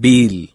بيل